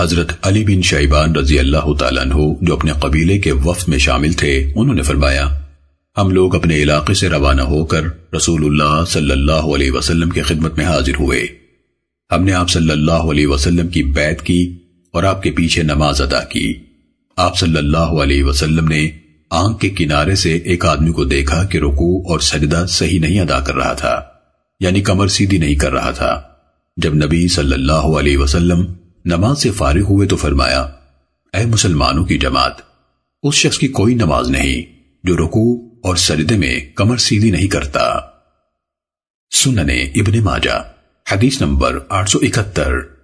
حضرت علی بن شیبان رضی اللہ تعالیٰ عنہ جو اپنے قبیلے کے وفد میں شامل تھے، انہوں نے فرمایا، ہم لوگ اپنے علاقے سے روانہ ہو کر رسول اللہ صلی اللہ علیہ وسلم کی خدمت میں حاضر ہوئے۔ ہم نے آپ صلی اللہ علیہ وسلم کی بیعت کی اور آپ کے پیچھے نماز ادا کی۔ آپ صلی اللہ علیہ وسلم نے آنکھ کے کنارے سے ایک آدمی کو دیکھا کہ رکوع اور سجدہ صحیح نہیں ادا کر رہا تھا یعنی کمر سیدھی نہیں کر رہا تھا۔ جب نبی صلی اللہ علیہ وسلم نماز سے فارغ ہوئے تو فرمایا، اے مسلمانوں کی جماعت، اس شخص کی کوئی نماز نہیں جو رکوع اور سجدے میں کمر سیدھی نہیں کرتا۔ سننے ابن ماجہ، حدیث نمبر آٹھ سو اکہتر۔